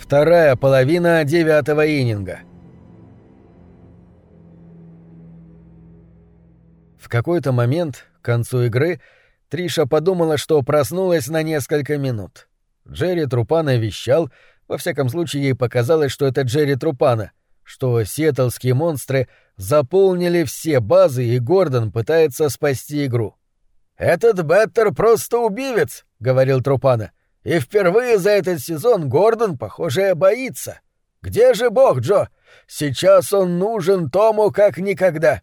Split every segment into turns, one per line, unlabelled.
Вторая половина девятого ининга. В какой-то момент, к концу игры, Триша подумала, что проснулась на несколько минут. Джерри Трупана вещал, во всяком случае ей показалось, что это Джерри Трупана, что сиэтлские монстры заполнили все базы, и Гордон пытается спасти игру. «Этот Беттер просто убивец», — говорил Трупана. «И впервые за этот сезон Гордон, похоже, боится. Где же Бог, Джо? Сейчас он нужен Тому как никогда».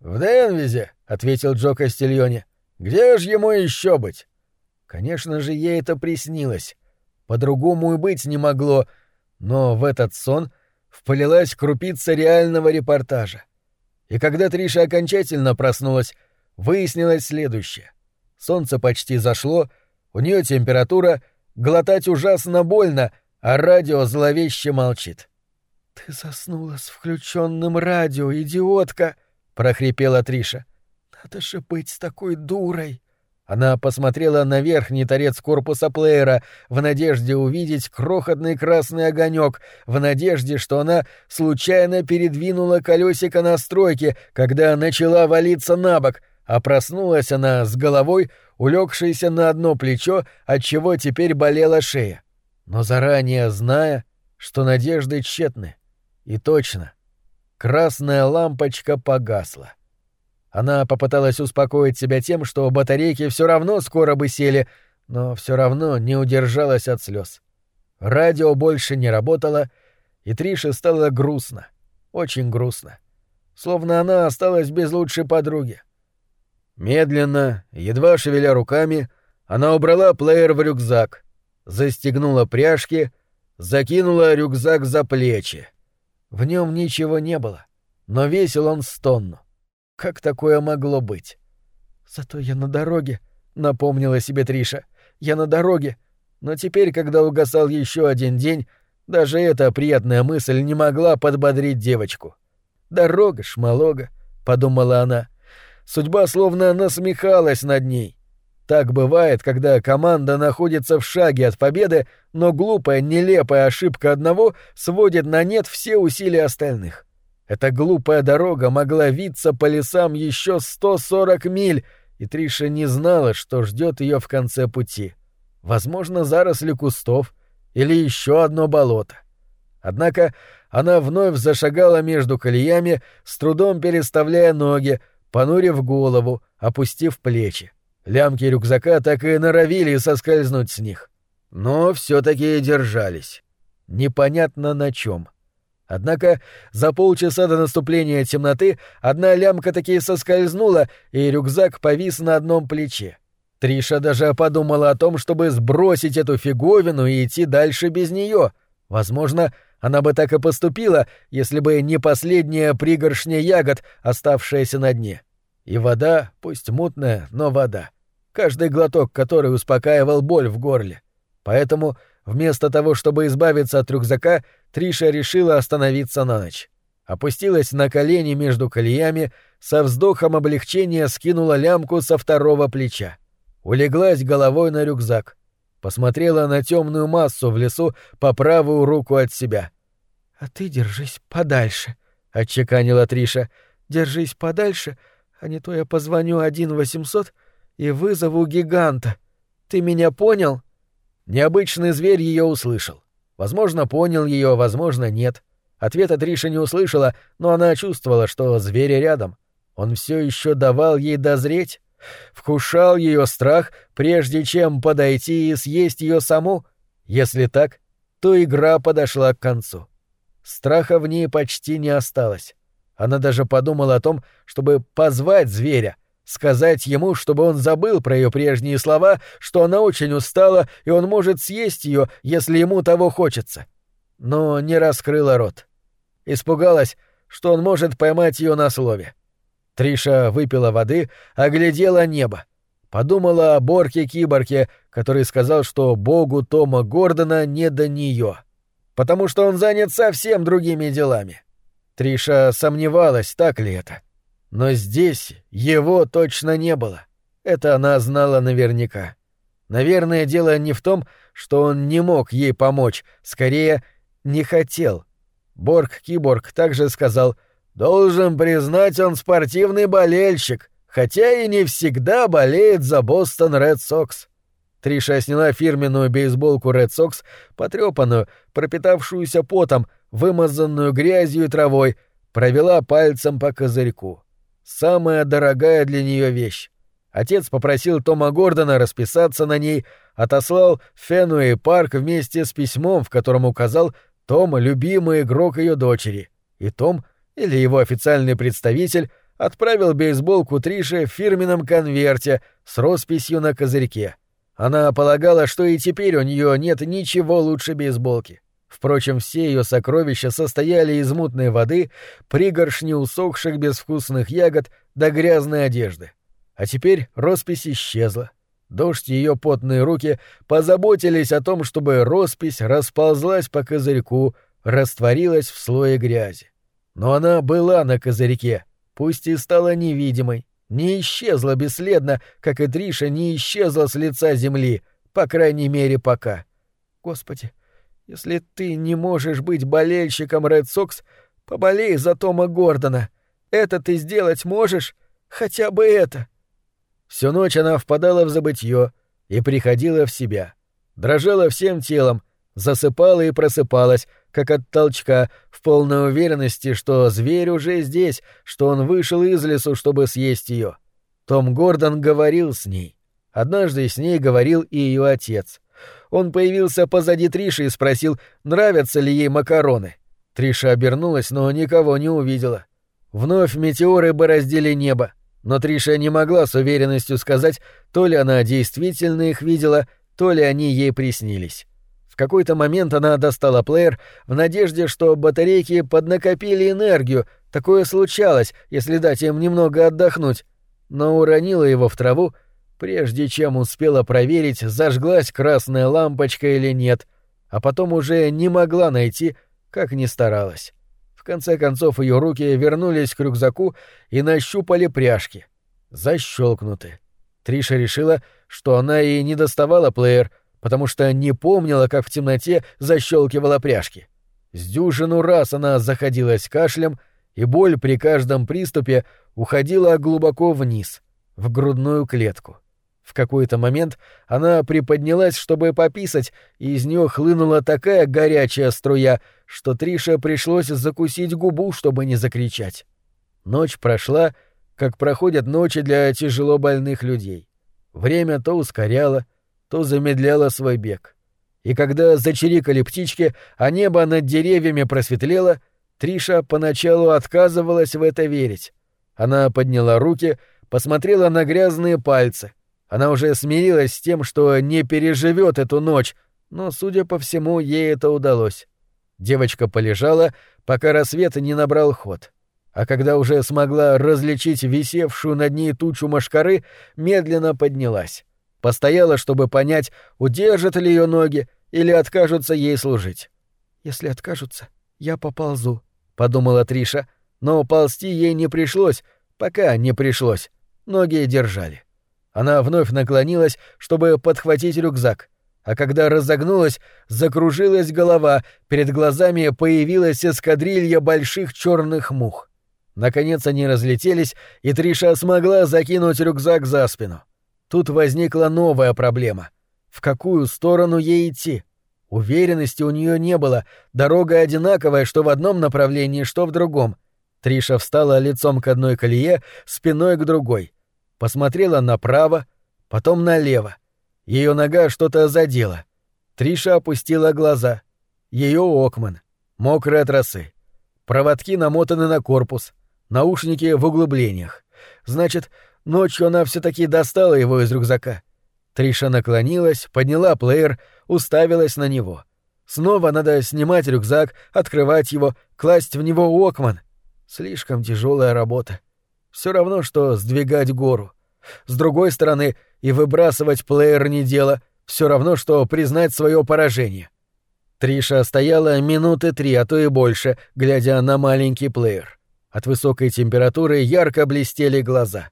«В Денвизе», — ответил Джо Кастильоне. «Где же ему еще быть?» Конечно же, ей это приснилось. По-другому и быть не могло, но в этот сон вполилась крупица реального репортажа. И когда Триша окончательно проснулась, выяснилось следующее. Солнце почти зашло, у нее температура, глотать ужасно больно, а радио зловеще молчит. «Ты заснула с включенным радио, идиотка!» — прохрипела Триша. «Надо же быть такой дурой!» Она посмотрела на верхний торец корпуса плеера в надежде увидеть крохотный красный огонек, в надежде, что она случайно передвинула колесико настройки, когда начала валиться на бок, а проснулась она с головой, улегшейся на одно плечо, отчего теперь болела шея. Но заранее зная, что надежды тщетны. И точно. Красная лампочка погасла. — она попыталась успокоить себя тем, что батарейки все равно скоро бы сели, но все равно не удержалась от слез. Радио больше не работало, и Трише стало грустно, очень грустно. Словно она осталась без лучшей подруги. Медленно, едва шевеля руками, она убрала плеер в рюкзак, застегнула пряжки, закинула рюкзак за плечи. В нем ничего не было, но весил он с. Как такое могло быть? Зато я на дороге, напомнила себе Триша. Я на дороге. Но теперь, когда угасал еще один день, даже эта приятная мысль не могла подбодрить девочку. Дорога, шмалога, подумала она. Судьба словно насмехалась над ней. Так бывает, когда команда находится в шаге от победы, но глупая, нелепая ошибка одного сводит на нет все усилия остальных. Эта глупая дорога могла виться по лесам еще 140 миль, и Триша не знала, что ждет ее в конце пути. Возможно, заросли кустов или еще одно болото. Однако она вновь зашагала между колеями, с трудом переставляя ноги, понурив голову, опустив плечи. Лямки рюкзака так и норовили соскользнуть с них. Но все-таки держались. Непонятно на чем. Однако за полчаса до наступления темноты одна лямка таки соскользнула, и рюкзак повис на одном плече. Триша даже подумала о том, чтобы сбросить эту фиговину и идти дальше без нее. Возможно, она бы так и поступила, если бы не последняя пригоршня ягод, оставшаяся на дне. И вода, пусть мутная, но вода. Каждый глоток который успокаивал боль в горле. Поэтому Вместо того, чтобы избавиться от рюкзака, Триша решила остановиться на ночь. Опустилась на колени между колеями, со вздохом облегчения скинула лямку со второго плеча. Улеглась головой на рюкзак. Посмотрела на темную массу в лесу по правую руку от себя. «А ты держись подальше», — отчеканила Триша. «Держись подальше, а не то я позвоню один восемьсот и вызову гиганта. Ты меня понял?» Необычный зверь ее услышал. Возможно, понял ее, возможно, нет. Ответа Триша не услышала, но она чувствовала, что зверь рядом. Он все еще давал ей дозреть, вкушал ее страх, прежде чем подойти и съесть ее саму. Если так, то игра подошла к концу. Страха в ней почти не осталось. Она даже подумала о том, чтобы позвать зверя, Сказать ему, чтобы он забыл про ее прежние слова, что она очень устала, и он может съесть ее, если ему того хочется. Но не раскрыла рот. Испугалась, что он может поймать ее на слове. Триша выпила воды, оглядела небо. Подумала о Борке-киборке, который сказал, что богу Тома Гордона не до нее. Потому что он занят совсем другими делами. Триша сомневалась, так ли это. — но здесь его точно не было. Это она знала наверняка. Наверное, дело не в том, что он не мог ей помочь, скорее, не хотел. Борг-киборг также сказал «Должен признать, он спортивный болельщик, хотя и не всегда болеет за Бостон Ред Сокс». Триша сняла фирменную бейсболку Ред Сокс, потрепанную, пропитавшуюся потом, вымазанную грязью и травой, провела пальцем по козырьку. Самая дорогая для нее вещь. Отец попросил Тома Гордона расписаться на ней, отослал Фенуэй Парк вместе с письмом, в котором указал Том — любимый игрок ее дочери. И Том, или его официальный представитель, отправил бейсболку Трише в фирменном конверте с росписью на козырьке. Она полагала, что и теперь у нее нет ничего лучше бейсболки. Впрочем, все ее сокровища состояли из мутной воды, пригоршни усохших безвкусных ягод до грязной одежды. А теперь роспись исчезла. Дождь и ее потные руки позаботились о том, чтобы роспись расползлась по козырьку, растворилась в слое грязи. Но она была на козырьке, пусть и стала невидимой, не исчезла бесследно, как и Триша не исчезла с лица земли, по крайней мере, пока. Господи, если ты не можешь быть болельщиком Ред Сокс, поболей за Тома Гордона. Это ты сделать можешь? Хотя бы это. Всю ночь она впадала в забытье и приходила в себя. Дрожала всем телом, засыпала и просыпалась, как от толчка, в полной уверенности, что зверь уже здесь, что он вышел из лесу, чтобы съесть ее. Том Гордон говорил с ней. Однажды с ней говорил и ее отец. Он появился позади Триши и спросил, нравятся ли ей макароны. Триша обернулась, но никого не увидела. Вновь метеоры бороздили небо, но Триша не могла с уверенностью сказать, то ли она действительно их видела, то ли они ей приснились. В какой-то момент она достала плеер в надежде, что батарейки поднакопили энергию, такое случалось, если дать им немного отдохнуть, но уронила его в траву прежде чем успела проверить, зажглась красная лампочка или нет, а потом уже не могла найти, как ни старалась. В конце концов ее руки вернулись к рюкзаку и нащупали пряжки. Защелкнуты. Триша решила, что она и не доставала плеер, потому что не помнила, как в темноте защелкивала пряжки. С дюжину раз она заходилась кашлем, и боль при каждом приступе уходила глубоко вниз, в грудную клетку. В какой-то момент она приподнялась, чтобы пописать, и из нее хлынула такая горячая струя, что Трише пришлось закусить губу, чтобы не закричать. Ночь прошла, как проходят ночи для тяжело больных людей. Время то ускоряло, то замедляло свой бег. И когда зачирикали птички, а небо над деревьями просветлело, Триша поначалу отказывалась в это верить. Она подняла руки, посмотрела на грязные пальцы — она уже смирилась с тем, что не переживет эту ночь, но, судя по всему, ей это удалось. Девочка полежала, пока рассвет не набрал ход. А когда уже смогла различить висевшую над ней тучу машкары, медленно поднялась. Постояла, чтобы понять, удержат ли ее ноги или откажутся ей служить. «Если откажутся, я поползу», — подумала Триша, но ползти ей не пришлось, пока не пришлось. Ноги держали. Она вновь наклонилась, чтобы подхватить рюкзак. А когда разогнулась, закружилась голова, перед глазами появилась эскадрилья больших черных мух. Наконец они разлетелись, и Триша смогла закинуть рюкзак за спину. Тут возникла новая проблема. В какую сторону ей идти? Уверенности у нее не было, дорога одинаковая, что в одном направлении, что в другом. Триша встала лицом к одной колее, спиной к другой — посмотрела направо, потом налево. Ее нога что-то задела. Триша опустила глаза. Ее окман. Мокрые от росы. Проводки намотаны на корпус. Наушники в углублениях. Значит, ночью она все таки достала его из рюкзака. Триша наклонилась, подняла плеер, уставилась на него. Снова надо снимать рюкзак, открывать его, класть в него окман. Слишком тяжелая работа. Все равно, что сдвигать гору. С другой стороны, и выбрасывать плеер не дело, все равно, что признать свое поражение. Триша стояла минуты три, а то и больше, глядя на маленький плеер. От высокой температуры ярко блестели глаза.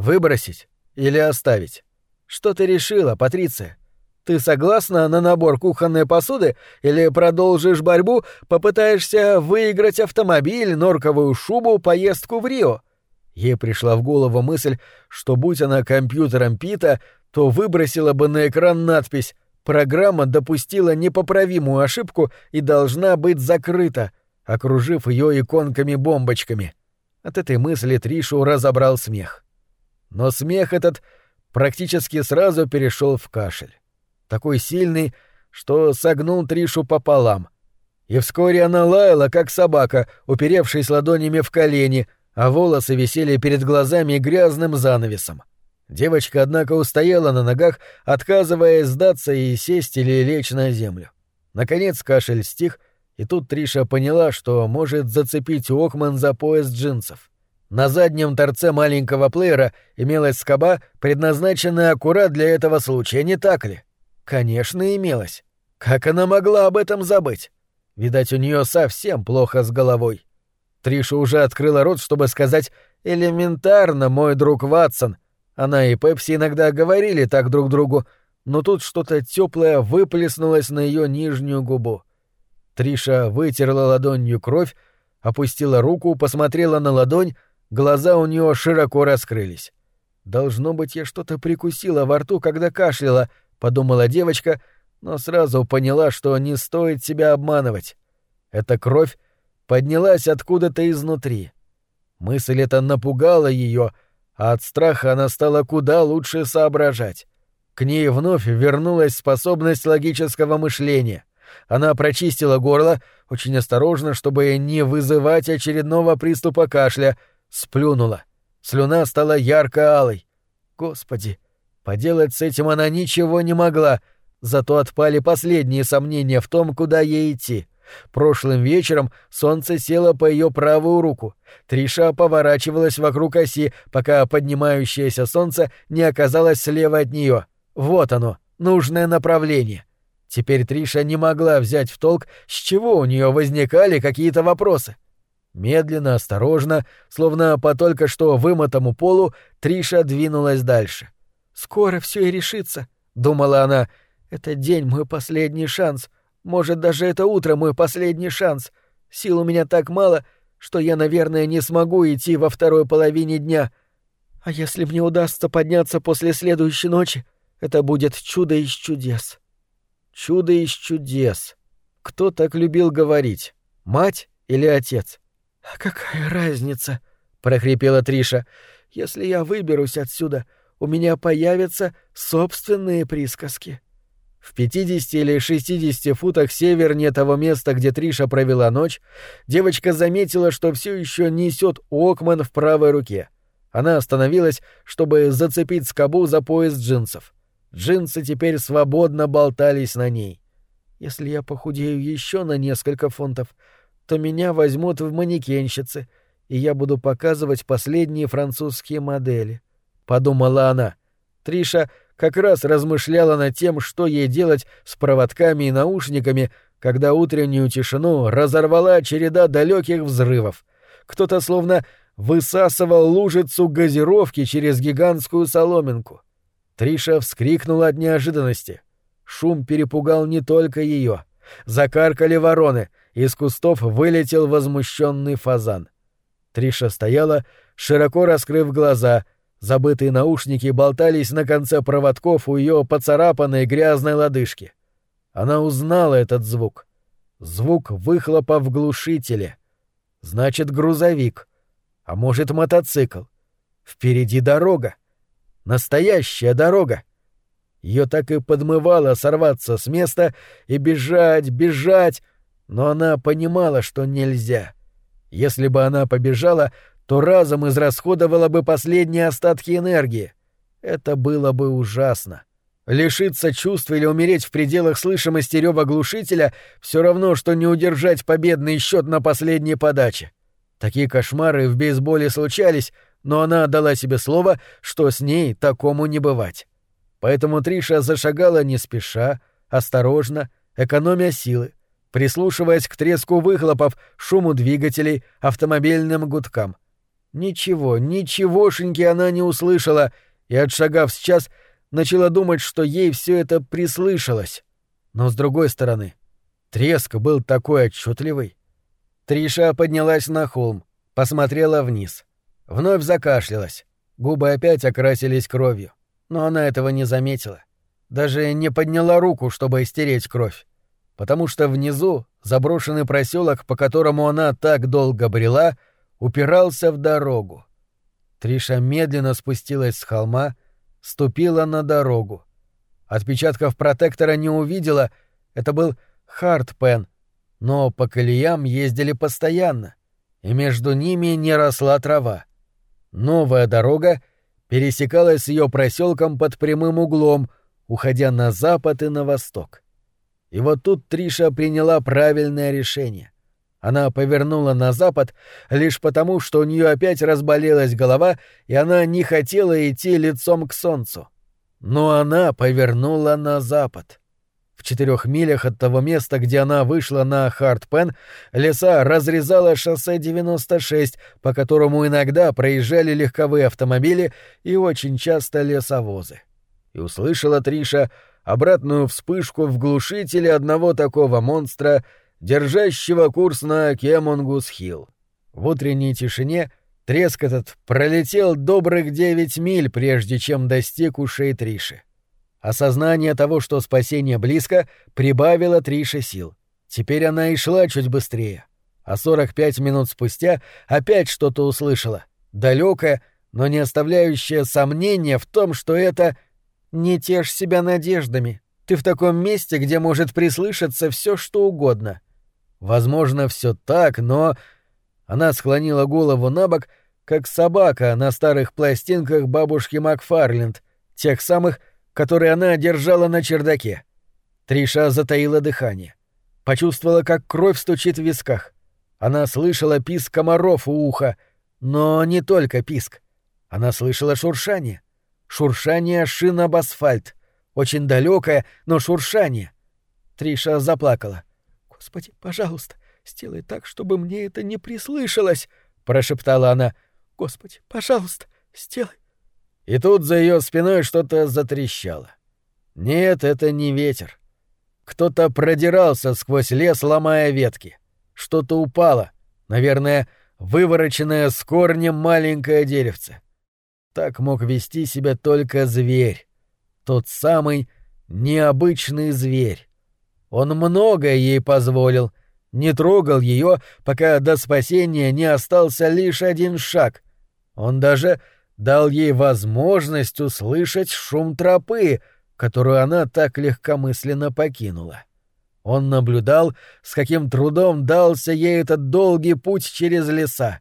Выбросить или оставить? Что ты решила, Патриция? Ты согласна на набор кухонной посуды или продолжишь борьбу, попытаешься выиграть автомобиль, норковую шубу, поездку в Рио? Ей пришла в голову мысль, что будь она компьютером Пита, то выбросила бы на экран надпись «Программа допустила непоправимую ошибку и должна быть закрыта», окружив ее иконками-бомбочками. От этой мысли Тришу разобрал смех. Но смех этот практически сразу перешел в кашель. Такой сильный, что согнул Тришу пополам. И вскоре она лаяла, как собака, уперевшись ладонями в колени, а волосы висели перед глазами грязным занавесом. Девочка, однако, устояла на ногах, отказываясь сдаться и сесть или лечь на землю. Наконец кашель стих, и тут Триша поняла, что может зацепить Окман за пояс джинсов. На заднем торце маленького плеера имелась скоба, предназначенная аккурат для этого случая, не так ли? Конечно, имелась. Как она могла об этом забыть? Видать, у нее совсем плохо с головой. Триша уже открыла рот, чтобы сказать «элементарно, мой друг Ватсон». Она и Пепси иногда говорили так друг другу, но тут что-то теплое выплеснулось на ее нижнюю губу. Триша вытерла ладонью кровь, опустила руку, посмотрела на ладонь, глаза у нее широко раскрылись. «Должно быть, я что-то прикусила во рту, когда кашляла», — подумала девочка, но сразу поняла, что не стоит себя обманывать. Эта кровь поднялась откуда-то изнутри. Мысль эта напугала ее, а от страха она стала куда лучше соображать. К ней вновь вернулась способность логического мышления. Она прочистила горло, очень осторожно, чтобы не вызывать очередного приступа кашля, сплюнула. Слюна стала ярко-алой. Господи, поделать с этим она ничего не могла, зато отпали последние сомнения в том, куда ей идти. Прошлым вечером солнце село по ее правую руку. Триша поворачивалась вокруг оси, пока поднимающееся солнце не оказалось слева от нее. Вот оно, нужное направление. Теперь Триша не могла взять в толк, с чего у нее возникали какие-то вопросы. Медленно, осторожно, словно по только что вымотому полу, Триша двинулась дальше. «Скоро все и решится», — думала она. «Этот день мой последний шанс. Может, даже это утро мой последний шанс. Сил у меня так мало, что я, наверное, не смогу идти во второй половине дня. А если мне удастся подняться после следующей ночи, это будет чудо из чудес. Чудо из чудес. Кто так любил говорить? Мать или отец? А какая разница? прохрипела Триша. Если я выберусь отсюда, у меня появятся собственные присказки. В 50 или 60 футах севернее того места, где Триша провела ночь, девочка заметила, что все еще несет Окман в правой руке. Она остановилась, чтобы зацепить скобу за пояс джинсов. Джинсы теперь свободно болтались на ней. Если я похудею еще на несколько фунтов, то меня возьмут в манекенщицы, и я буду показывать последние французские модели. Подумала она. Триша как раз размышляла над тем, что ей делать с проводками и наушниками, когда утреннюю тишину разорвала череда далеких взрывов. Кто-то словно высасывал лужицу газировки через гигантскую соломинку. Триша вскрикнула от неожиданности. Шум перепугал не только ее. Закаркали вороны, из кустов вылетел возмущенный фазан. Триша стояла, широко раскрыв глаза — Забытые наушники болтались на конце проводков у ее поцарапанной грязной лодыжки. Она узнала этот звук. Звук выхлопа в глушителе. Значит, грузовик. А может, мотоцикл. Впереди дорога. Настоящая дорога. Ее так и подмывало сорваться с места и бежать, бежать, но она понимала, что нельзя. Если бы она побежала, то разом израсходовала бы последние остатки энергии. Это было бы ужасно. Лишиться чувств или умереть в пределах слышимости рева глушителя все равно, что не удержать победный счет на последней подаче. Такие кошмары в бейсболе случались, но она отдала себе слово, что с ней такому не бывать. Поэтому Триша зашагала не спеша, осторожно, экономя силы, прислушиваясь к треску выхлопов, шуму двигателей, автомобильным гудкам — Ничего, ничегошеньки она не услышала, и, отшагав сейчас, начала думать, что ей все это прислышалось. Но с другой стороны, треск был такой отчетливый. Триша поднялась на холм, посмотрела вниз. Вновь закашлялась. Губы опять окрасились кровью. Но она этого не заметила. Даже не подняла руку, чтобы стереть кровь. Потому что внизу заброшенный проселок, по которому она так долго брела, упирался в дорогу. Триша медленно спустилась с холма, ступила на дорогу. Отпечатков протектора не увидела, это был Хартпен, но по колеям ездили постоянно, и между ними не росла трава. Новая дорога пересекалась с ее проселком под прямым углом, уходя на запад и на восток. И вот тут Триша приняла правильное решение. Она повернула на запад лишь потому, что у нее опять разболелась голова, и она не хотела идти лицом к солнцу. Но она повернула на запад. В четырех милях от того места, где она вышла на Хартпен, леса разрезала шоссе 96, по которому иногда проезжали легковые автомобили и очень часто лесовозы. И услышала Триша обратную вспышку в глушителе одного такого монстра, держащего курс на Кемонгус-Хилл. В утренней тишине треск этот пролетел добрых девять миль, прежде чем достиг ушей Триши. Осознание того, что спасение близко, прибавило Трише сил. Теперь она и шла чуть быстрее. А 45 минут спустя опять что-то услышала. Далекое, но не оставляющее сомнения в том, что это «Не тешь себя надеждами. Ты в таком месте, где может прислышаться все, что угодно». Возможно, все так, но... Она склонила голову на бок, как собака на старых пластинках бабушки Макфарленд, тех самых, которые она держала на чердаке. Триша затаила дыхание. Почувствовала, как кровь стучит в висках. Она слышала писк комаров у уха, но не только писк. Она слышала шуршание. Шуршание шин об асфальт. Очень далекое, но шуршание. Триша заплакала. «Господи, пожалуйста, сделай так, чтобы мне это не прислышалось», — прошептала она. «Господи, пожалуйста, сделай». И тут за ее спиной что-то затрещало. Нет, это не ветер. Кто-то продирался сквозь лес, ломая ветки. Что-то упало, наверное, вывороченное с корнем маленькое деревце. Так мог вести себя только зверь. Тот самый необычный зверь. Он многое ей позволил, не трогал ее, пока до спасения не остался лишь один шаг. Он даже дал ей возможность услышать шум тропы, которую она так легкомысленно покинула. Он наблюдал, с каким трудом дался ей этот долгий путь через леса.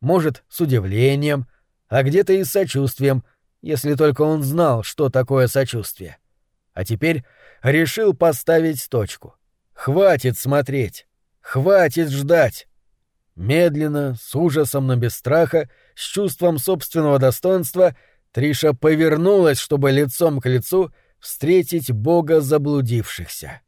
Может, с удивлением, а где-то и с сочувствием, если только он знал, что такое сочувствие. А теперь решил поставить точку. Хватит смотреть, хватит ждать. Медленно, с ужасом, но без страха, с чувством собственного достоинства, Триша повернулась, чтобы лицом к лицу встретить бога заблудившихся.